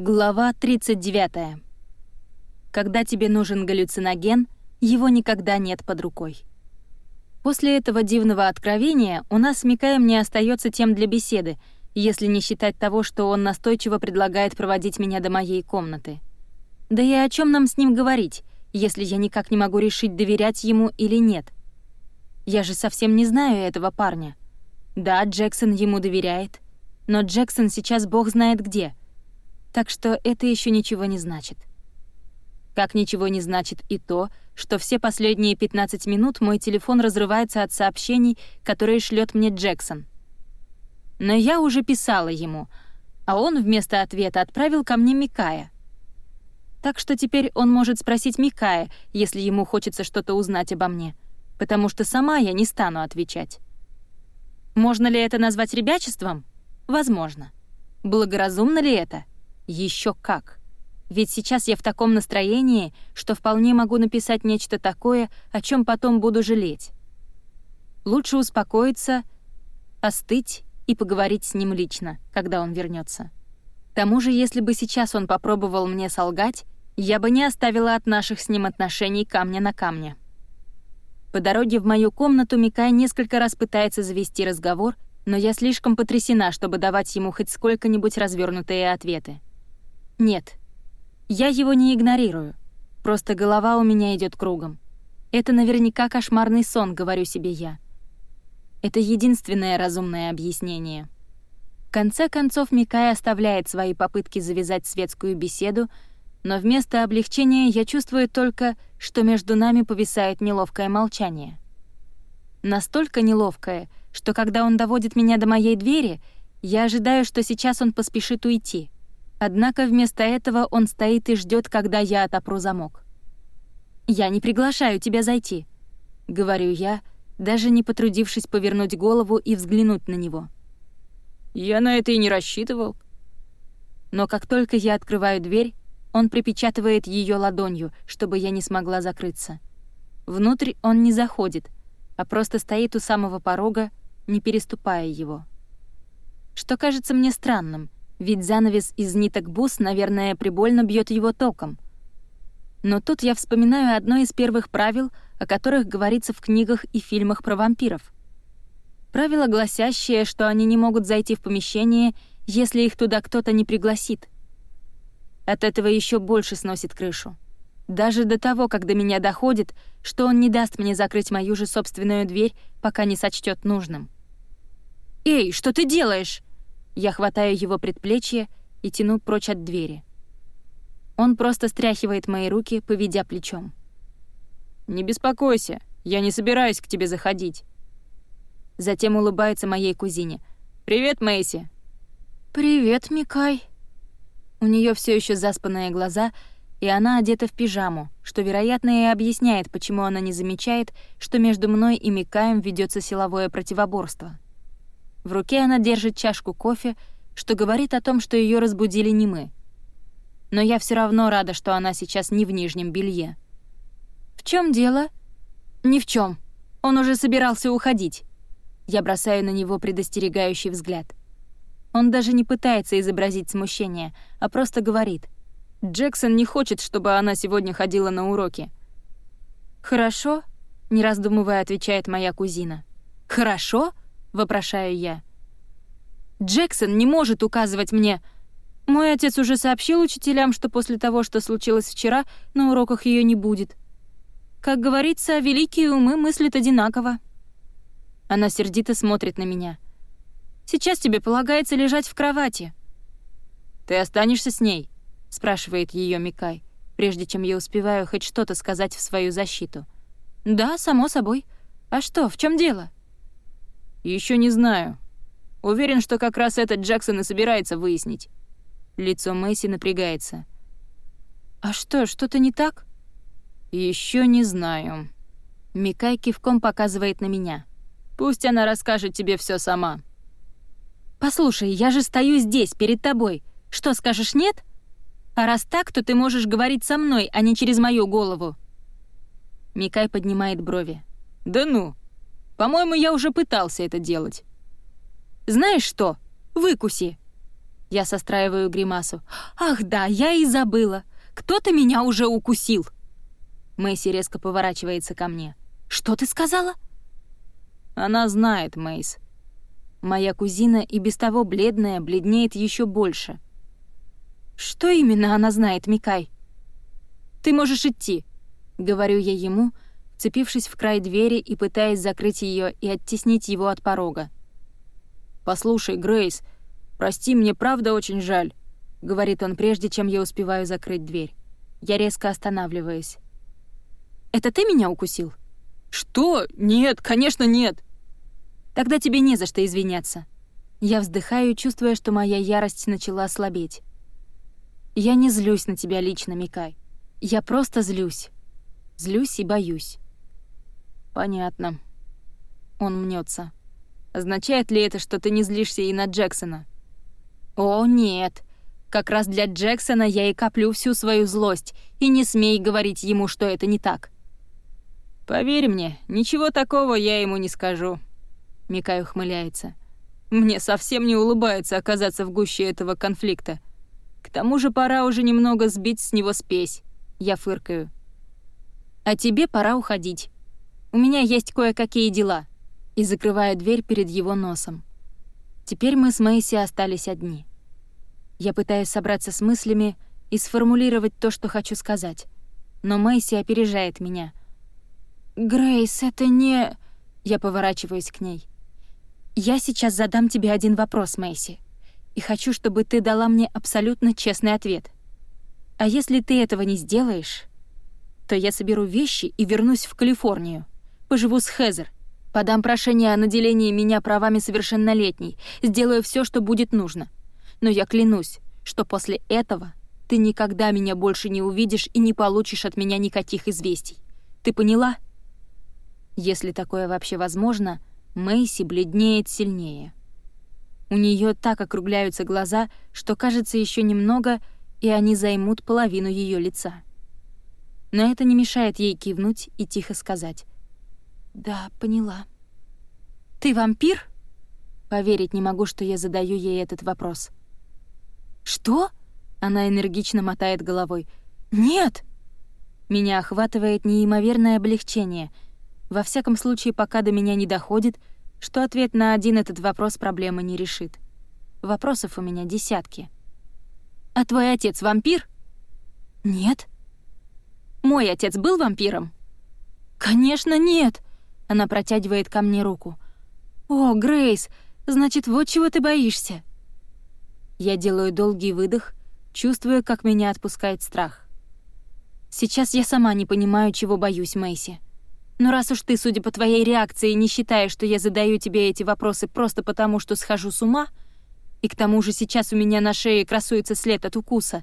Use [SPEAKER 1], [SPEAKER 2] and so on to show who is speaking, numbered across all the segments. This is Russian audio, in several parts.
[SPEAKER 1] Глава 39. Когда тебе нужен галлюциноген, его никогда нет под рукой. После этого дивного откровения у нас с Микаем не остается тем для беседы, если не считать того, что он настойчиво предлагает проводить меня до моей комнаты. Да и о чем нам с ним говорить, если я никак не могу решить, доверять ему или нет? Я же совсем не знаю этого парня. Да, Джексон ему доверяет, но Джексон сейчас бог знает где — так что это еще ничего не значит. Как ничего не значит и то, что все последние 15 минут мой телефон разрывается от сообщений, которые шлет мне Джексон. Но я уже писала ему, а он вместо ответа отправил ко мне Микая. Так что теперь он может спросить Микая, если ему хочется что-то узнать обо мне, потому что сама я не стану отвечать. Можно ли это назвать ребячеством? Возможно. Благоразумно ли это? Еще как. Ведь сейчас я в таком настроении, что вполне могу написать нечто такое, о чем потом буду жалеть. Лучше успокоиться, остыть и поговорить с ним лично, когда он вернется. К тому же, если бы сейчас он попробовал мне солгать, я бы не оставила от наших с ним отношений камня на камне. По дороге в мою комнату Микай несколько раз пытается завести разговор, но я слишком потрясена, чтобы давать ему хоть сколько-нибудь развернутые ответы. Нет, я его не игнорирую. Просто голова у меня идет кругом. Это наверняка кошмарный сон, говорю себе я. Это единственное разумное объяснение. В конце концов Микай оставляет свои попытки завязать светскую беседу, но вместо облегчения я чувствую только, что между нами повисает неловкое молчание. Настолько неловкое, что когда он доводит меня до моей двери, я ожидаю, что сейчас он поспешит уйти — Однако вместо этого он стоит и ждет, когда я отопру замок. «Я не приглашаю тебя зайти», — говорю я, даже не потрудившись повернуть голову и взглянуть на него.
[SPEAKER 2] «Я на это и не рассчитывал».
[SPEAKER 1] Но как только я открываю дверь, он припечатывает ее ладонью, чтобы я не смогла закрыться. Внутрь он не заходит, а просто стоит у самого порога, не переступая его. Что кажется мне странным — ведь занавес из ниток бус, наверное, прибольно бьет его током. Но тут я вспоминаю одно из первых правил, о которых говорится в книгах и фильмах про вампиров. Правило, гласящее, что они не могут зайти в помещение, если их туда кто-то не пригласит. От этого еще больше сносит крышу. Даже до того, как до меня доходит, что он не даст мне закрыть мою же собственную дверь, пока не сочтет нужным. «Эй, что ты делаешь?» Я хватаю его предплечье и тяну прочь от двери. Он просто стряхивает мои руки, поведя плечом.
[SPEAKER 2] «Не беспокойся, я не собираюсь к тебе заходить».
[SPEAKER 1] Затем улыбается моей кузине.
[SPEAKER 2] «Привет, Мэйси!»
[SPEAKER 1] «Привет, Микай!» У нее все еще заспанные глаза, и она одета в пижаму, что, вероятно, и объясняет, почему она не замечает, что между мной и Микаем ведется силовое противоборство. В руке она держит чашку кофе, что говорит о том, что ее разбудили не мы. Но я все равно рада, что она сейчас не в нижнем белье. «В чем дело?» «Ни в чем. Он уже собирался уходить». Я бросаю на него предостерегающий взгляд. Он даже не пытается изобразить смущение, а просто говорит.
[SPEAKER 2] «Джексон не хочет, чтобы она сегодня ходила на уроки».
[SPEAKER 1] «Хорошо», — не раздумывая отвечает моя кузина. «Хорошо?» — вопрошаю я. «Джексон не может указывать мне...» Мой отец уже сообщил учителям, что после того, что случилось вчера, на уроках ее не будет. Как говорится, великие умы мыслят одинаково. Она сердито смотрит на меня. «Сейчас тебе полагается лежать в кровати».
[SPEAKER 2] «Ты останешься с ней?»
[SPEAKER 1] — спрашивает ее Микай, прежде чем я успеваю хоть что-то сказать в свою защиту. «Да, само собой. А что, в чем дело?»
[SPEAKER 2] Еще не знаю. Уверен, что как раз этот Джексон и собирается выяснить. Лицо Мэйси напрягается.
[SPEAKER 1] А что, что-то не так?
[SPEAKER 2] Еще не знаю.
[SPEAKER 1] Микай кивком показывает на меня.
[SPEAKER 2] Пусть она расскажет тебе все сама.
[SPEAKER 1] Послушай, я же стою здесь, перед тобой. Что, скажешь нет? А раз так, то ты можешь говорить со мной, а не через мою голову. Микай поднимает брови.
[SPEAKER 2] Да ну, по-моему, я уже пытался это делать.
[SPEAKER 1] Знаешь что? Выкуси. Я состраиваю гримасу. «Ах да, я и забыла! Кто-то меня уже укусил!» Мэйси резко поворачивается ко мне. «Что ты сказала?»
[SPEAKER 2] «Она знает, Мэйс».
[SPEAKER 1] Моя кузина и без того бледная бледнеет еще больше. «Что именно она знает, Микай?» «Ты можешь идти», — говорю я ему, вцепившись в край двери и пытаясь закрыть ее и оттеснить его от порога.
[SPEAKER 2] «Послушай, Грейс, прости, мне правда очень жаль», — говорит он прежде, чем я успеваю закрыть дверь.
[SPEAKER 1] Я резко останавливаюсь. Это ты меня укусил?»
[SPEAKER 2] «Что? Нет, конечно, нет!»
[SPEAKER 1] «Тогда тебе не за что извиняться». Я вздыхаю, чувствуя, что моя ярость начала ослабеть. «Я не злюсь на тебя лично, Микай. Я просто злюсь. Злюсь и боюсь».
[SPEAKER 2] «Понятно». Он мнется. «Означает ли это, что ты не злишься и на Джексона?»
[SPEAKER 1] «О, нет. Как раз для Джексона я и коплю всю свою злость, и не смей говорить ему, что это не так».
[SPEAKER 2] «Поверь мне, ничего такого я ему не скажу», — Микай ухмыляется. «Мне совсем не улыбается оказаться в гуще этого конфликта. К тому же пора уже немного сбить с него спесь». Я фыркаю.
[SPEAKER 1] «А тебе пора уходить. У меня есть кое-какие дела». И закрываю дверь перед его носом. Теперь мы с Мэйси остались одни. Я пытаюсь собраться с мыслями и сформулировать то, что хочу сказать. Но Мэйси опережает меня — «Грейс, это не...» Я поворачиваюсь к ней. «Я сейчас задам тебе один вопрос, Мэйси, и хочу, чтобы ты дала мне абсолютно честный ответ. А если ты этого не сделаешь, то я соберу вещи и вернусь в Калифорнию. Поживу с Хезер, подам прошение о наделении меня правами совершеннолетней, сделаю все, что будет нужно. Но я клянусь, что после этого ты никогда меня больше не увидишь и не получишь от меня никаких известий. Ты поняла?» Если такое вообще возможно, Мэйси бледнеет сильнее. У нее так округляются глаза, что кажется еще немного, и они займут половину ее лица. Но это не мешает ей кивнуть и тихо сказать. «Да, поняла». «Ты вампир?» Поверить не могу, что я задаю ей этот вопрос. «Что?» — она энергично мотает головой. «Нет!» Меня охватывает неимоверное облегчение — во всяком случае, пока до меня не доходит, что ответ на один этот вопрос проблемы не решит. Вопросов у меня десятки. «А твой отец вампир?» «Нет». «Мой отец был вампиром?» «Конечно, нет!» Она протягивает ко мне руку. «О, Грейс, значит, вот чего ты боишься!» Я делаю долгий выдох, чувствуя, как меня отпускает страх. Сейчас я сама не понимаю, чего боюсь, Мэйси. Но раз уж ты, судя по твоей реакции, не считаешь, что я задаю тебе эти вопросы просто потому, что схожу с ума, и к тому же сейчас у меня на шее красуется след от укуса,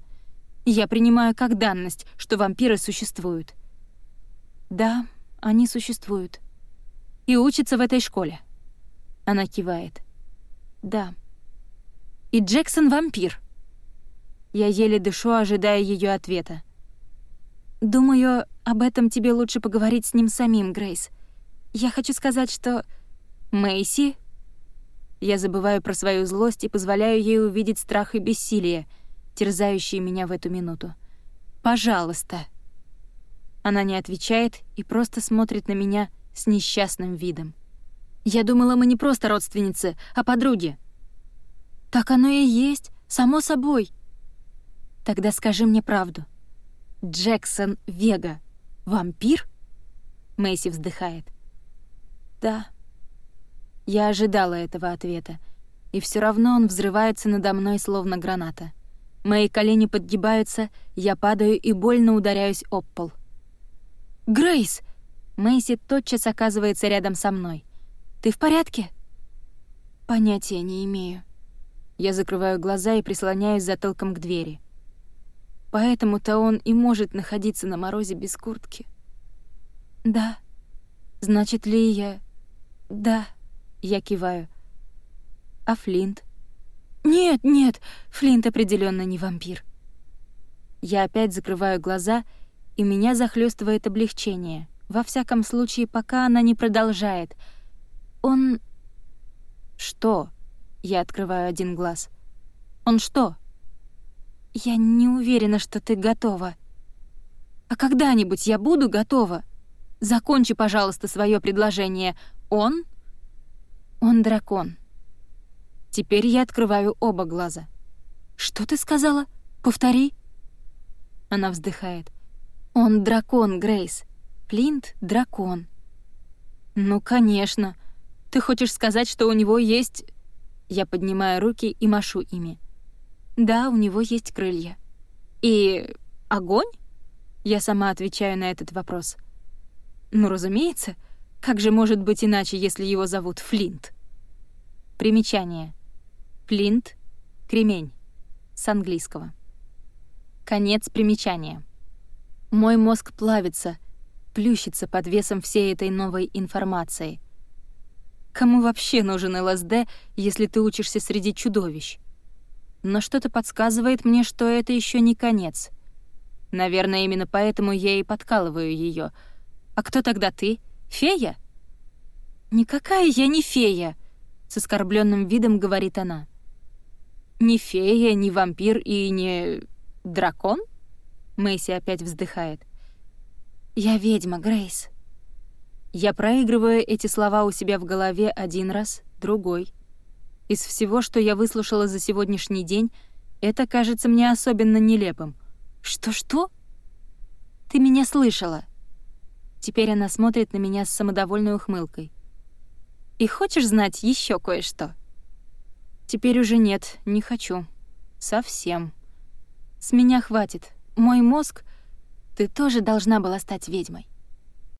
[SPEAKER 1] я принимаю как данность, что вампиры существуют. Да, они существуют. И учатся в этой школе. Она кивает. Да. И Джексон вампир. Я еле дышу, ожидая ее ответа. Думаю, об этом тебе лучше поговорить с ним самим, Грейс. Я хочу сказать, что... Мэйси? Я забываю про свою злость и позволяю ей увидеть страх и бессилие, терзающие меня в эту минуту. «Пожалуйста». Она не отвечает и просто смотрит на меня с несчастным видом. «Я думала, мы не просто родственницы, а подруги». «Так оно и есть, само собой». «Тогда скажи мне правду. Джексон Вега «Вампир?» Мэйси вздыхает. «Да». Я ожидала этого ответа, и все равно он взрывается надо мной, словно граната. Мои колени подгибаются, я падаю и больно ударяюсь об пол. «Грейс!» Мэйси тотчас оказывается рядом со мной. «Ты в порядке?» «Понятия не имею». Я закрываю глаза и прислоняюсь затылком к двери. Поэтому-то он и может находиться на морозе без куртки. Да. Значит ли я... Да. Я киваю. А Флинт? Нет, нет, Флинт определенно не вампир. Я опять закрываю глаза, и меня захлестывает облегчение. Во всяком случае, пока она не продолжает. Он... Что? Я открываю один глаз. Он что? Я не уверена, что ты готова. А когда-нибудь я буду готова. Закончи, пожалуйста, свое предложение. Он? Он дракон. Теперь я открываю оба глаза. Что ты сказала? Повтори. Она вздыхает. Он дракон, Грейс. Флинт — дракон. Ну, конечно. Ты хочешь сказать, что у него есть... Я поднимаю руки и машу ими. Да, у него есть крылья. И огонь? Я сама отвечаю на этот вопрос. Ну, разумеется. Как же может быть иначе, если его зовут Флинт? Примечание. Флинт — кремень. С английского. Конец примечания. Мой мозг плавится, плющится под весом всей этой новой информации. Кому вообще нужен ЛСД, если ты учишься среди чудовищ? Но что-то подсказывает мне, что это еще не конец. Наверное, именно поэтому я и подкалываю ее. А кто тогда ты? Фея? Никакая я не фея, с оскорбленным видом говорит она. Не фея, не вампир и не дракон? Мэйси опять вздыхает. «Я ведьма, Грейс». Я проигрываю эти слова у себя в голове один раз, другой. Из всего, что я выслушала за сегодняшний день, это кажется мне особенно нелепым. «Что-что?» «Ты меня слышала». Теперь она смотрит на меня с самодовольной ухмылкой. «И хочешь знать еще кое-что?» «Теперь уже нет, не хочу. Совсем. С меня хватит. Мой мозг... Ты тоже должна была стать ведьмой.